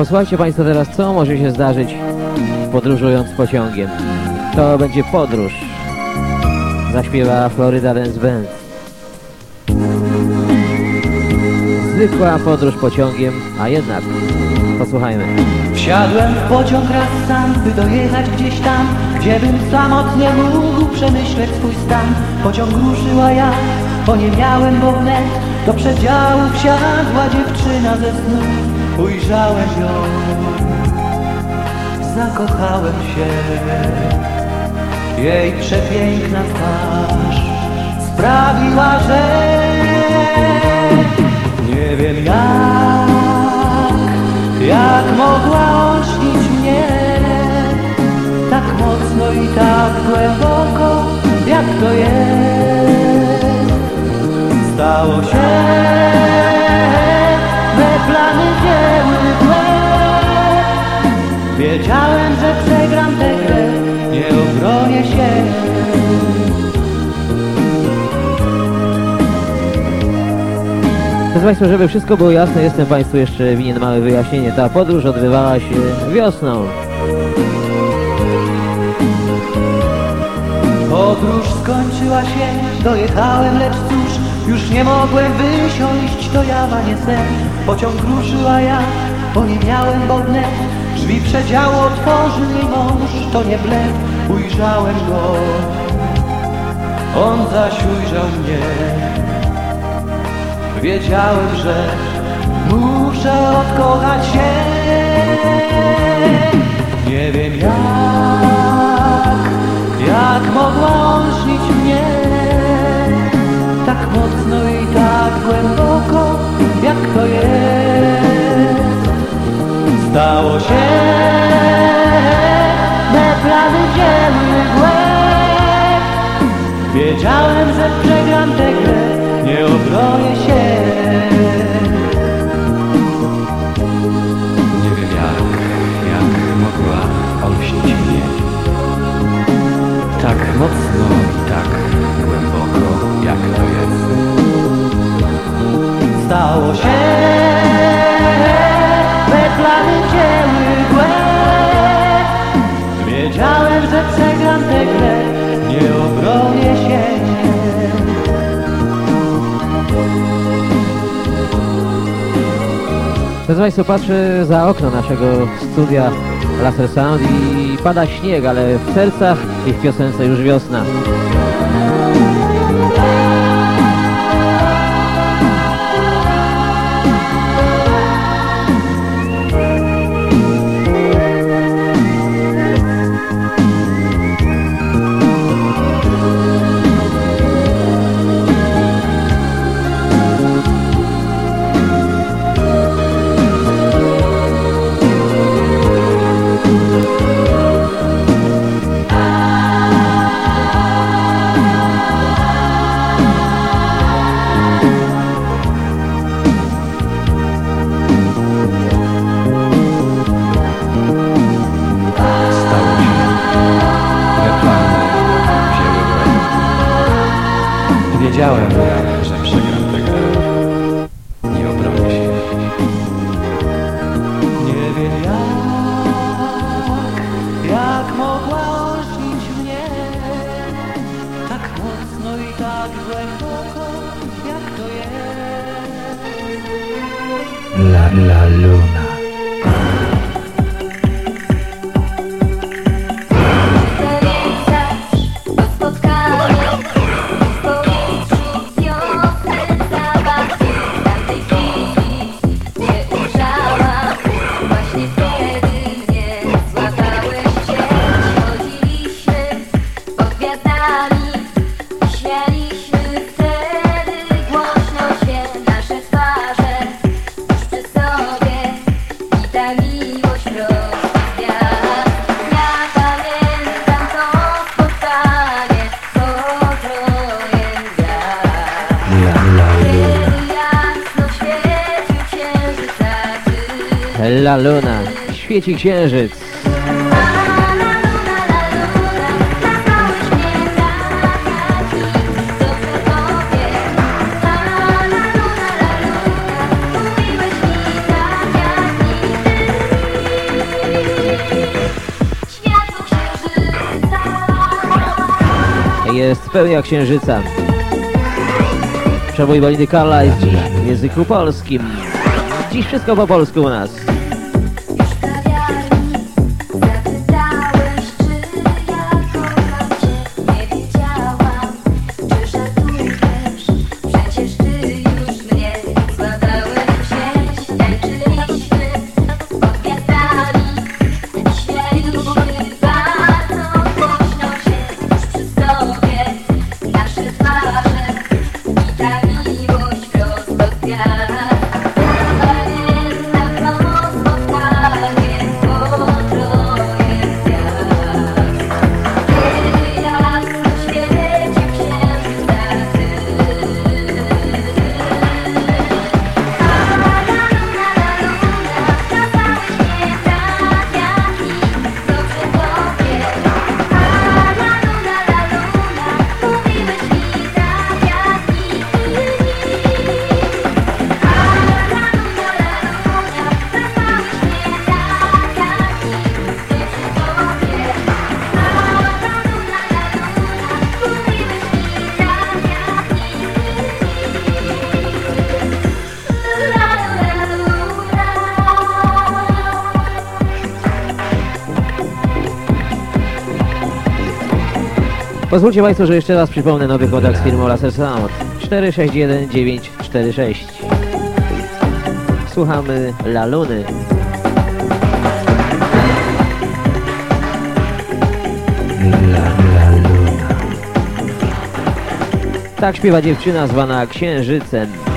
Posłuchajcie Państwo teraz, co może się zdarzyć podróżując pociągiem. To będzie podróż. Zaśpiewa Florida Dance Band. Zwykła podróż pociągiem, a jednak posłuchajmy. Wsiadłem w pociąg raz sam, by dojechać gdzieś tam, gdzie bym samotnie mógł przemyśleć swój stan. Pociąg ruszył, a ja bo nie miałem, bo wnet do przedziału wsiadła dziewczyna ze snu. Ujrzałem ją, zakochałem się. Jej przepiękna twarz sprawiła, że nie wiem jak, jak mogła ośnić mnie tak mocno i tak głęboko, jak to jest. Stało się, me plany wzięły złe. Wiedziałem, że przegram tę grę, nie obronię się. Proszę Państwa, żeby wszystko było jasne, jestem Państwu jeszcze winien małe wyjaśnienie. Ta podróż odbywała się wiosną. Podróż skończyła się, dojechałem, lecz cóż, już nie mogłem wysiąść, to jawa nie sen. Pociąg ruszył, a ja, bo nie miałem, bo drzwi przedziału otworzył mi mąż, to nie blef, ujrzałem go. On zaś ujrzał mnie. Wiedziałem, że muszę odkochać się. Nie wiem jak, jak mogła olśnić mnie tak mocno i tak głęboko, to jest. Stało się, me plany mgłę. Wiedziałem, że przegram tę grę, nie obronię się. Stało się, me plany wzięły mgłę. Wiedziałem, że przegram tę grę, nie obronię się. Proszę Państwa, patrzę za okno naszego studia Laser Sound i pada śnieg, ale w sercach i w piosence już wiosna. La Luna, świeci księżyc. Jest pełnia księżyca. Przebój Walidy Karla jest dziś w języku polskim. Dziś wszystko po polsku u nas. Pozwólcie Państwo, że jeszcze raz przypomnę nowy kodak z firmą Laser Sound 461946. Słuchamy La Luny. Tak śpiewa dziewczyna zwana Księżycem.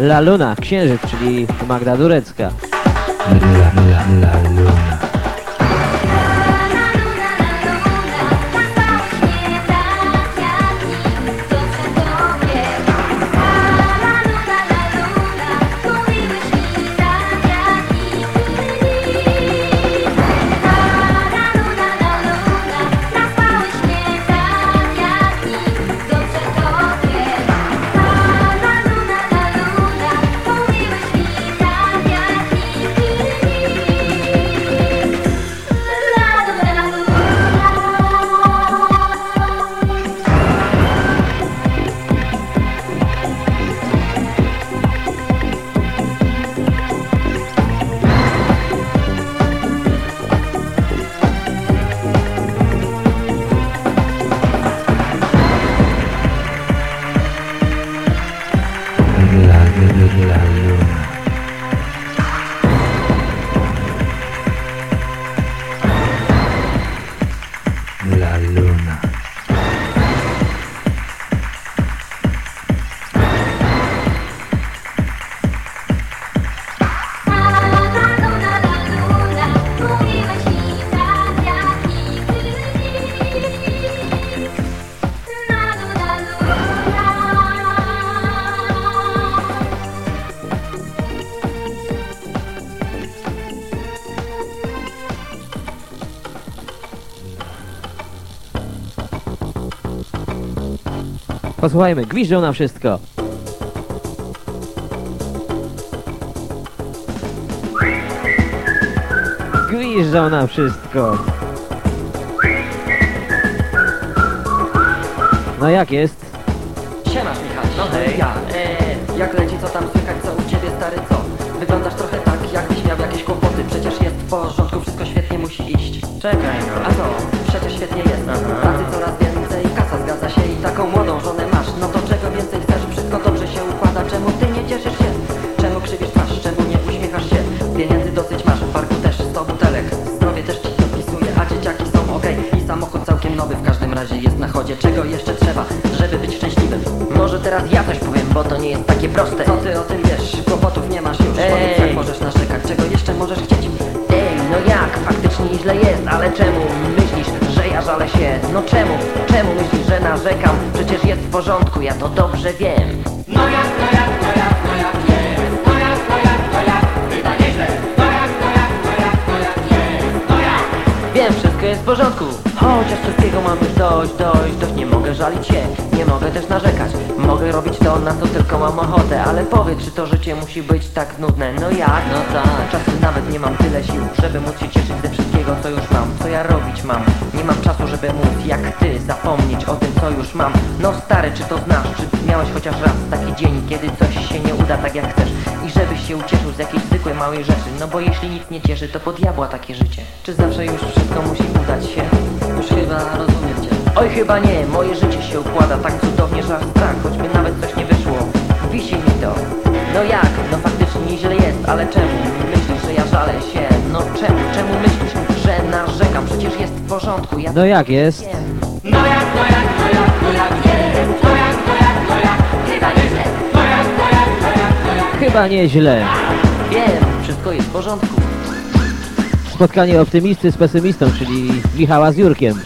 La Luna, Księżyc, czyli Magda Durecka. La Posłuchajmy, gwiżdżą na wszystko. Gwiżdżą na wszystko. No jak jest? Siemasz Michał, no hej, ja. E, jak leci, co tam słychać, co u ciebie stary, co? Wyglądasz trochę tak, jakbyś miał jakieś kłopoty Przecież jest w porządku, wszystko świetnie musi iść Czekaj no. A co? Przecież świetnie jest Pracy coraz więcej, kasa zgadza się i taką młodą żonę razie jest na chodzie Czego jeszcze trzeba, żeby być szczęśliwym? Może teraz ja coś powiem, bo to nie jest takie proste. Co ty o tym wiesz? Kłopotów nie masz już Ej. Powiedz jak możesz narzekać, czego jeszcze możesz chcieć? Ej, no jak? Faktycznie źle jest, ale czemu myślisz, że ja żalę się? No czemu? Czemu myślisz, że narzekam? Przecież jest w porządku, ja to dobrze wiem. Wiem, wszystko jest w porządku Mam już dość, dość, dość Nie mogę żalić się, nie mogę też narzekać Mogę robić to, na to tylko mam ochotę Ale powiedz, czy to życie musi być tak nudne No jak? No tak. Czasem nawet nie mam tyle sił, żeby móc się cieszyć ze wszystkiego, co już mam Co ja robić mam? Nie mam czasu, żeby móc jak ty zapomnieć o tym, co już mam No stary, czy to znasz? Czy miałeś chociaż raz taki dzień, kiedy coś się nie uda tak jak chcesz I żebyś się ucieszył z jakiejś zwykłej małej rzeczy No bo jeśli nic nie cieszy, to po diabła takie życie Czy zawsze już wszystko musi udać się? Już chyba rozumiem cię. Oj chyba nie, moje życie się układa tak cudownie, że aż strach, choćby nawet coś nie wyszło Wisi mi to No jak? No faktycznie nieźle jest, ale czemu? Myślisz, że ja żalę się? No czemu? Czemu myślisz, że narzekam? Przecież jest w porządku, ja No jak jest? wiem Chyba nieźle. Wiem, wszystko jest w porządku Spotkanie optymisty z pesymistą, czyli Michała z Jurkiem.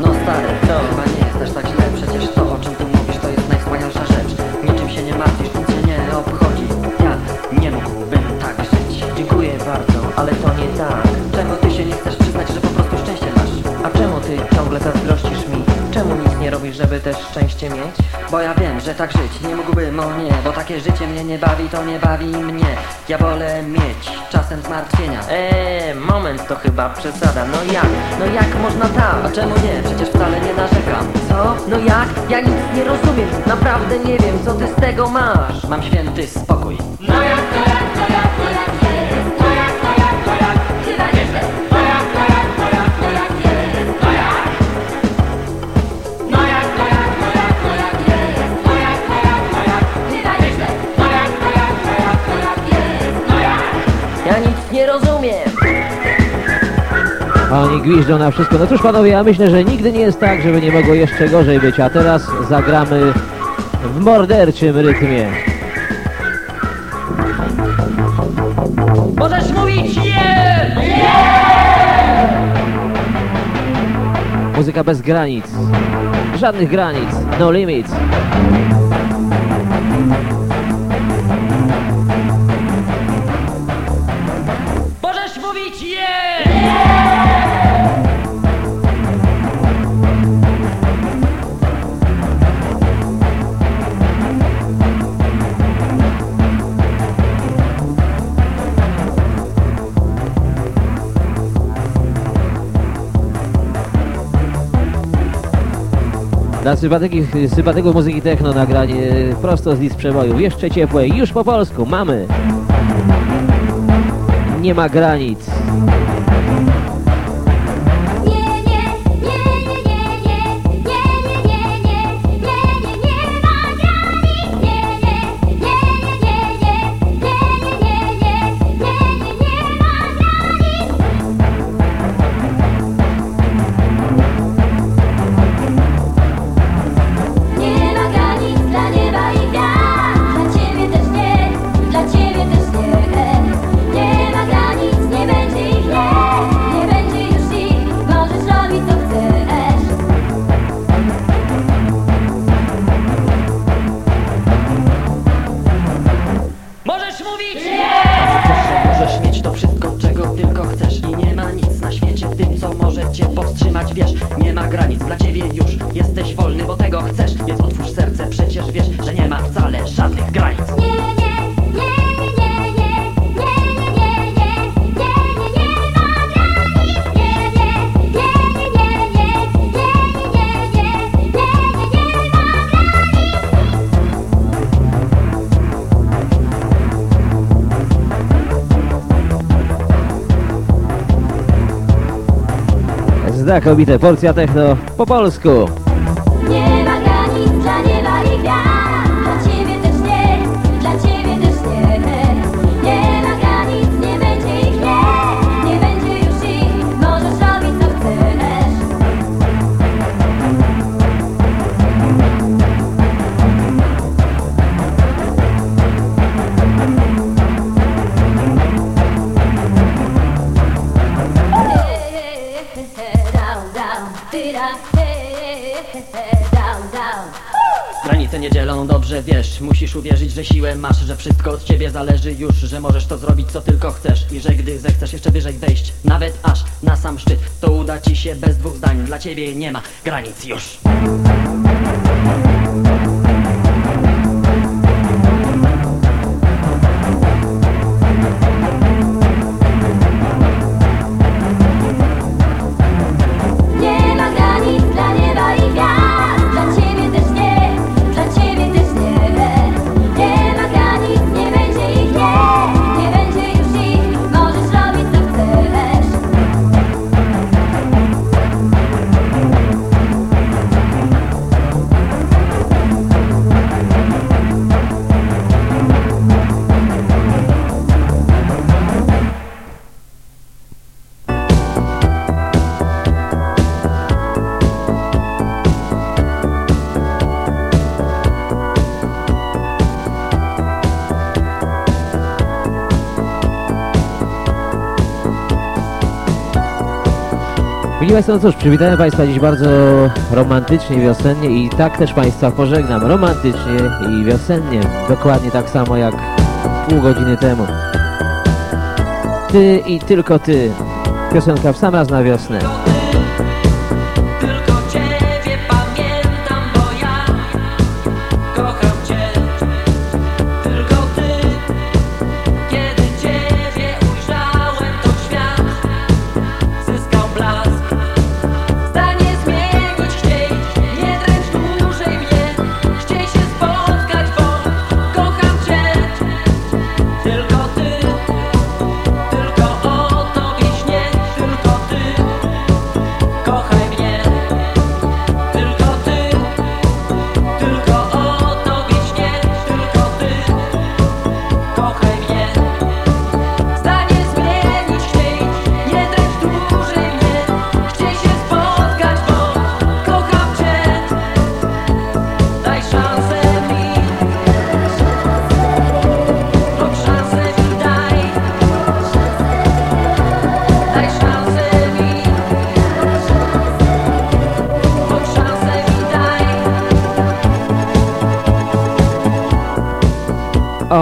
No stary, to chyba nie jest też tak źle. Przecież to, o czym ty mówisz, to jest najwspanialsza rzecz. Niczym się nie martwisz, nic się nie obchodzi. Ja nie mógłbym tak żyć. Dziękuję bardzo, ale to nie tak Czemu ty się nie chcesz przyznać, że po prostu szczęście masz? A czemu ty ciągle zazdrościsz nie robisz, żeby też szczęście mieć? Bo ja wiem, że tak żyć nie mógłbym, o nie Bo takie życie mnie nie bawi, to nie bawi mnie Ja wolę mieć czasem zmartwienia Eee, moment to chyba przesada No jak? No jak można tak? A czemu nie? Przecież wcale nie narzekam Co? No jak? Ja nic nie rozumiem Naprawdę nie wiem, co ty z tego masz Mam święty spokój oni gwiżdżą na wszystko. No cóż panowie, ja myślę, że nigdy nie jest tak, żeby nie mogło jeszcze gorzej być. A teraz zagramy w morderczym rytmie. Możesz mówić nie! Muzyka bez granic. Żadnych granic. No limits. Dla sympatyków, muzyki techno nagranie prosto z list przebojów. Jeszcze ciepłe, już po polsku. Mamy. Nie ma granic. Znakomite porcja techno po polsku. Wiesz Musisz uwierzyć, że siłę masz Że wszystko od ciebie zależy już Że możesz to zrobić, co tylko chcesz. I że gdy zechcesz jeszcze wyżej wejść Nawet aż na sam szczyt To uda ci się bez dwóch zdań. Dla ciebie nie ma granic już Mili Państwo, no cóż, przywitałem Państwa dziś bardzo romantycznie, wiosennie i tak też Państwa pożegnam. Romantycznie i wiosennie. Dokładnie tak samo jak pół godziny temu. Ty i tylko ty. Piosenka w sam raz na wiosnę.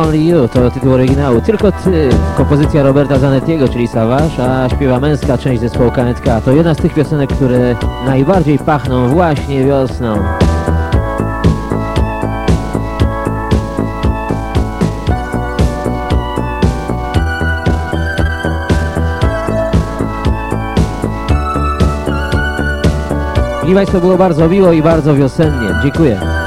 Only You to tytuł oryginału. Tylko ty. Kompozycja Roberta Zanettiego, czyli Savage, a śpiewa męska część zespołu KNK. To jedna z tych piosenek, które najbardziej pachną właśnie wiosną. Mili Państwo, było bardzo miło i bardzo wiosennie. Dziękuję.